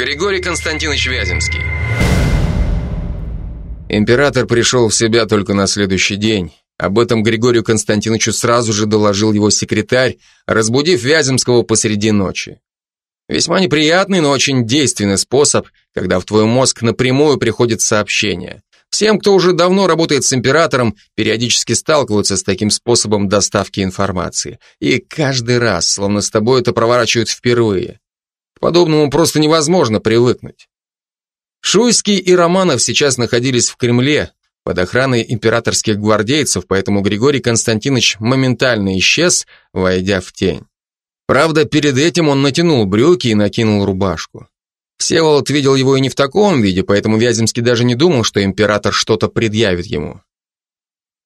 Григорий Константинович Вяземский. Император пришел в себя только на следующий день. Об этом Григорию Константиновичу сразу же доложил его секретарь, разбудив Вяземского посреди ночи. Весьма неприятный, но очень действенный способ, когда в твой мозг напрямую приходит сообщение. Всем, кто уже давно работает с императором, периодически сталкиваются с таким способом доставки информации. И каждый раз, словно с тобой это проворачивают впервые. Подобному просто невозможно привыкнуть. Шуйский и Романов сейчас находились в Кремле, под охраной императорских гвардейцев, поэтому Григорий Константинович моментально исчез, войдя в тень. Правда, перед этим он натянул брюки и накинул рубашку. Всеволод видел его и не в таком виде, поэтому Вяземский даже не думал, что император что-то предъявит ему.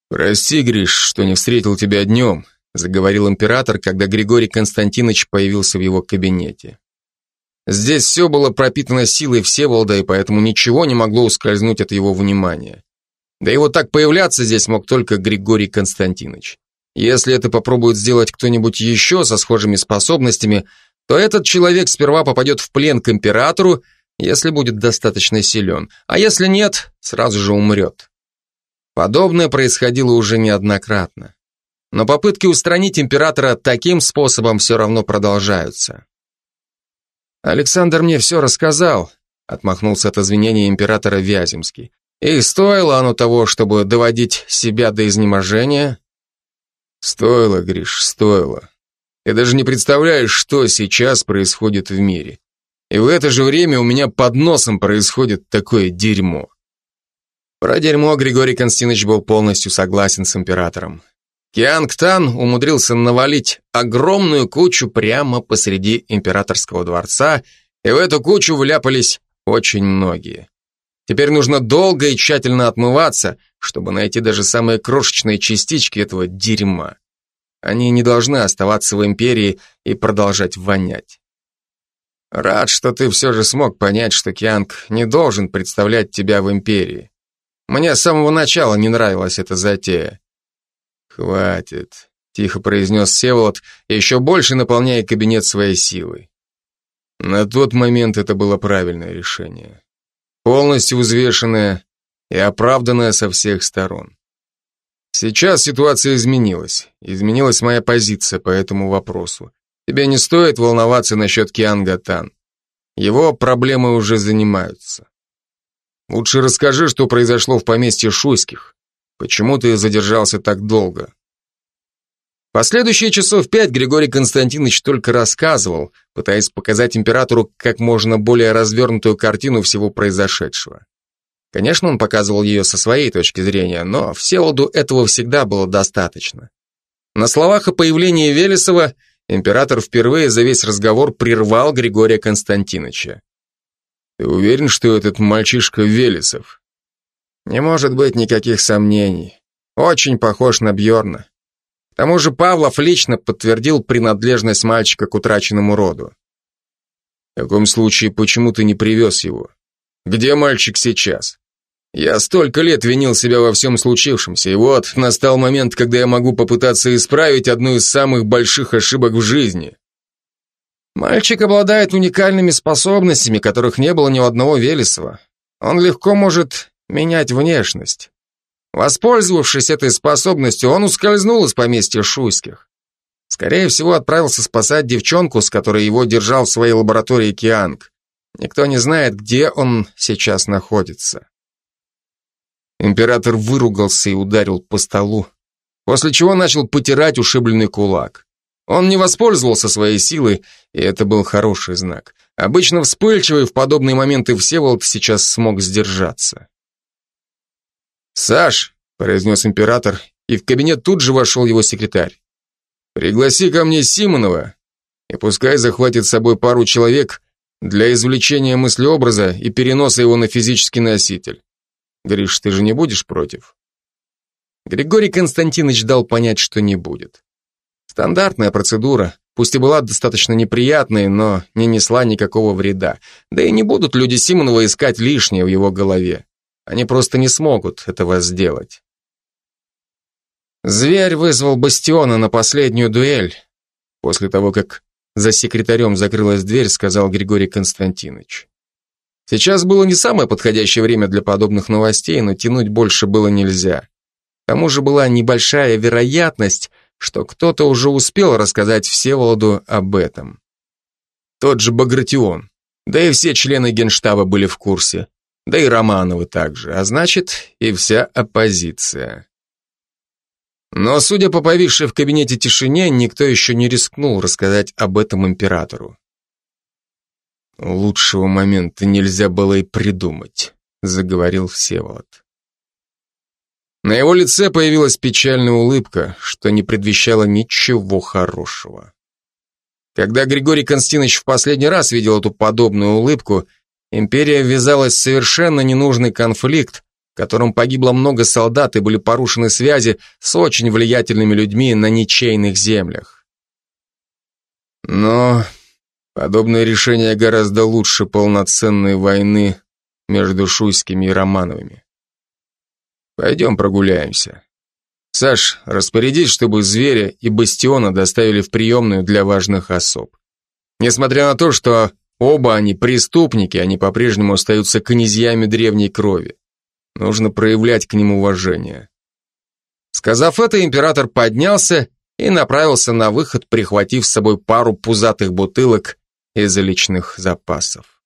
«Прости, Гриш, что не встретил тебя днем», заговорил император, когда Григорий Константинович появился в его кабинете. Здесь все было пропитано силой Всеволода, и поэтому ничего не могло ускользнуть от его внимания. Да и вот так появляться здесь мог только Григорий Константинович. Если это попробует сделать кто-нибудь еще со схожими способностями, то этот человек сперва попадет в плен к императору, если будет достаточно силен, а если нет, сразу же умрет. Подобное происходило уже неоднократно. Но попытки устранить императора таким способом все равно продолжаются. Александр мне все рассказал, отмахнулся от извинения императора Вяземский. И стоило оно того, чтобы доводить себя до изнеможения? Стоило, Гриш, стоило. Ты даже не представляешь, что сейчас происходит в мире. И в это же время у меня под носом происходит такое дерьмо. Про дерьмо Григорий Константинович был полностью согласен с императором. Кианг Тан умудрился навалить огромную кучу прямо посреди императорского дворца, и в эту кучу вляпались очень многие. Теперь нужно долго и тщательно отмываться, чтобы найти даже самые крошечные частички этого дерьма. Они не должны оставаться в империи и продолжать вонять. Рад, что ты все же смог понять, что Кианг не должен представлять тебя в империи. Мне с самого начала не нравилась эта затея. Хватит, тихо произнес Севолод, еще больше наполняя кабинет своей силой. На тот момент это было правильное решение полностью взвешенная и оправданная со всех сторон. Сейчас ситуация изменилась. Изменилась моя позиция по этому вопросу. Тебе не стоит волноваться насчет Кианга Тан. Его проблемы уже занимаются. Лучше расскажи, что произошло в поместье Шуйских. Почему ты задержался так долго? Последующие часов пять Григорий Константинович только рассказывал, пытаясь показать императору как можно более развернутую картину всего произошедшего. Конечно, он показывал ее со своей точки зрения, но Всеволоду этого всегда было достаточно. На словах о появлении Велесова император впервые за весь разговор прервал Григория Константиновича. «Ты уверен, что этот мальчишка Велесов?» «Не может быть никаких сомнений. Очень похож на Бьорна. К тому же Павлов лично подтвердил принадлежность мальчика к утраченному роду. В таком случае, почему ты не привез его? Где мальчик сейчас? Я столько лет винил себя во всем случившемся, и вот настал момент, когда я могу попытаться исправить одну из самых больших ошибок в жизни. Мальчик обладает уникальными способностями, которых не было ни у одного Велесова. Он легко может менять внешность. Воспользовавшись этой способностью, он ускользнул из поместья Шуйских. Скорее всего, отправился спасать девчонку, с которой его держал в своей лаборатории Кианг. Никто не знает, где он сейчас находится. Император выругался и ударил по столу, после чего начал потирать ушибленный кулак. Он не воспользовался своей силой, и это был хороший знак. Обычно вспыльчивый в подобные моменты Всеволод сейчас смог сдержаться. «Саш», — произнес император, и в кабинет тут же вошел его секретарь. «Пригласи ко мне Симонова, и пускай захватит с собой пару человек для извлечения мыслеобраза и переноса его на физический носитель. Гриш, ты же не будешь против?» Григорий Константинович дал понять, что не будет. Стандартная процедура, пусть и была достаточно неприятной, но не несла никакого вреда. Да и не будут люди Симонова искать лишнее в его голове. Они просто не смогут этого сделать. Зверь вызвал Бастиона на последнюю дуэль. После того, как за секретарем закрылась дверь, сказал Григорий Константинович. Сейчас было не самое подходящее время для подобных новостей, но тянуть больше было нельзя. К тому же была небольшая вероятность, что кто-то уже успел рассказать Всеволоду об этом. Тот же Багратион, да и все члены генштаба были в курсе, да и Романовы также, а значит и вся оппозиция. Но, судя по повисшей в кабинете тишине, никто еще не рискнул рассказать об этом императору. «Лучшего момента нельзя было и придумать», — заговорил Всеволод. На его лице появилась печальная улыбка, что не предвещало ничего хорошего. Когда Григорий Константинович в последний раз видел эту подобную улыбку, империя ввязалась в совершенно ненужный конфликт, в котором погибло много солдат и были порушены связи с очень влиятельными людьми на ничейных землях. Но Подобное решение гораздо лучше полноценной войны между Шуйскими и Романовыми. Пойдем прогуляемся. Саш, распорядись, чтобы зверя и бастиона доставили в приемную для важных особ. Несмотря на то, что оба они преступники, они по-прежнему остаются князьями древней крови. Нужно проявлять к ним уважение. Сказав это, император поднялся и направился на выход, прихватив с собой пару пузатых бутылок из личных запасов.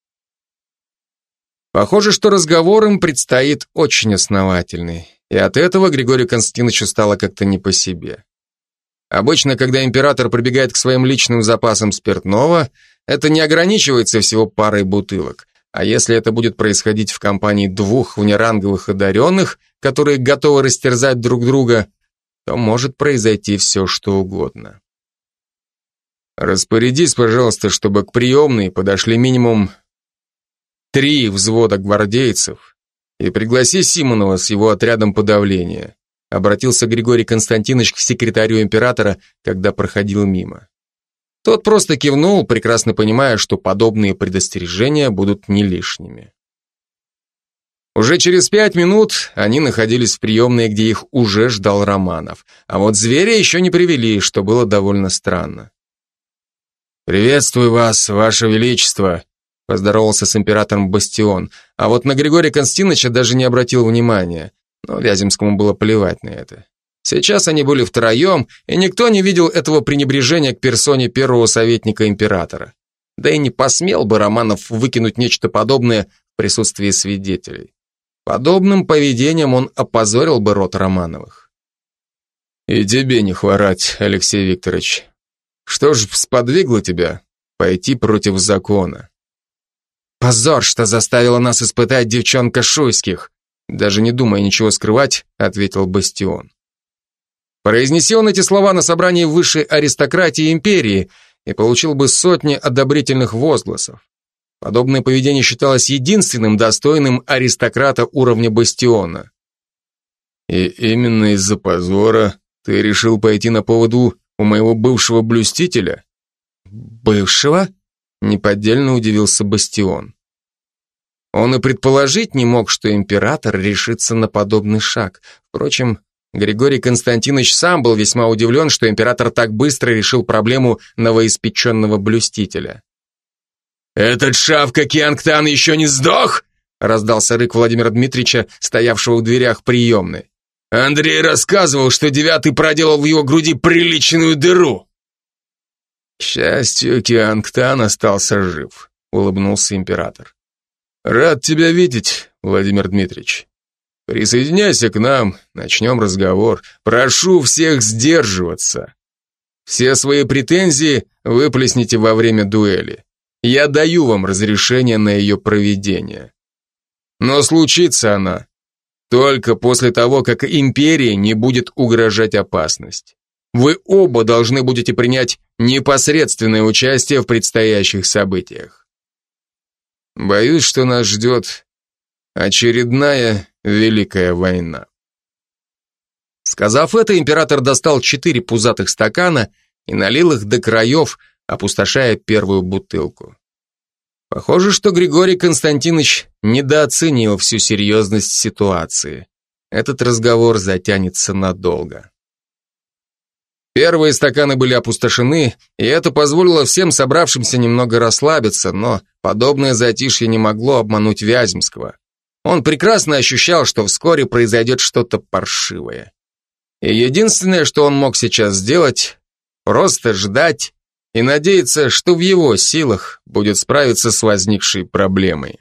Похоже, что разговор им предстоит очень основательный, и от этого Григорию Константиновичу стало как-то не по себе. Обычно, когда император прибегает к своим личным запасам спиртного, это не ограничивается всего парой бутылок, а если это будет происходить в компании двух внеранговых одаренных, которые готовы растерзать друг друга, то может произойти все, что угодно. Распорядись, пожалуйста, чтобы к приемной подошли минимум три взвода гвардейцев и пригласи Симонова с его отрядом подавления. Обратился Григорий Константинович к секретарю императора, когда проходил мимо. Тот просто кивнул, прекрасно понимая, что подобные предостережения будут не лишними. Уже через пять минут они находились в приемной, где их уже ждал Романов. А вот зверя еще не привели, что было довольно странно. «Приветствую вас, ваше величество», — поздоровался с императором Бастион, а вот на Григория Константиновича даже не обратил внимания, но Вяземскому было плевать на это. Сейчас они были втроем, и никто не видел этого пренебрежения к персоне первого советника императора. Да и не посмел бы Романов выкинуть нечто подобное в присутствии свидетелей. Подобным поведением он опозорил бы род Романовых. «И тебе не хворать, Алексей Викторович. Что ж сподвигло тебя пойти против закона? Позор, что заставила нас испытать девчонка Шуйских. Даже не думая ничего скрывать, ответил Бастион. Произнеси он эти слова на собрании высшей аристократии империи и получил бы сотни одобрительных возгласов. Подобное поведение считалось единственным достойным аристократа уровня Бастиона. И именно из-за позора ты решил пойти на поводу у моего бывшего блюстителя? Бывшего? Неподдельно удивился Бастион. Он и предположить не мог, что император решится на подобный шаг. Впрочем, Григорий Константинович сам был весьма удивлен, что император так быстро решил проблему новоиспеченного блюстителя. «Этот шавка Киангтан еще не сдох?» раздался рык Владимира Дмитриевича, стоявшего в дверях приемной. Андрей рассказывал, что девятый проделал в его груди приличную дыру. К счастью, Киангтан остался жив, улыбнулся император. Рад тебя видеть, Владимир Дмитриевич. Присоединяйся к нам, начнем разговор. Прошу всех сдерживаться. Все свои претензии выплесните во время дуэли. Я даю вам разрешение на ее проведение. Но случится она только после того, как империи не будет угрожать опасность. Вы оба должны будете принять непосредственное участие в предстоящих событиях. Боюсь, что нас ждет очередная Великая война. Сказав это, император достал четыре пузатых стакана и налил их до краев, опустошая первую бутылку. Похоже, что Григорий Константинович недооценил всю серьезность ситуации. Этот разговор затянется надолго. Первые стаканы были опустошены, и это позволило всем собравшимся немного расслабиться, но подобное затишье не могло обмануть Вяземского. Он прекрасно ощущал, что вскоре произойдет что-то паршивое. И единственное, что он мог сейчас сделать, просто ждать и надеяться, что в его силах будет справиться с возникшей проблемой.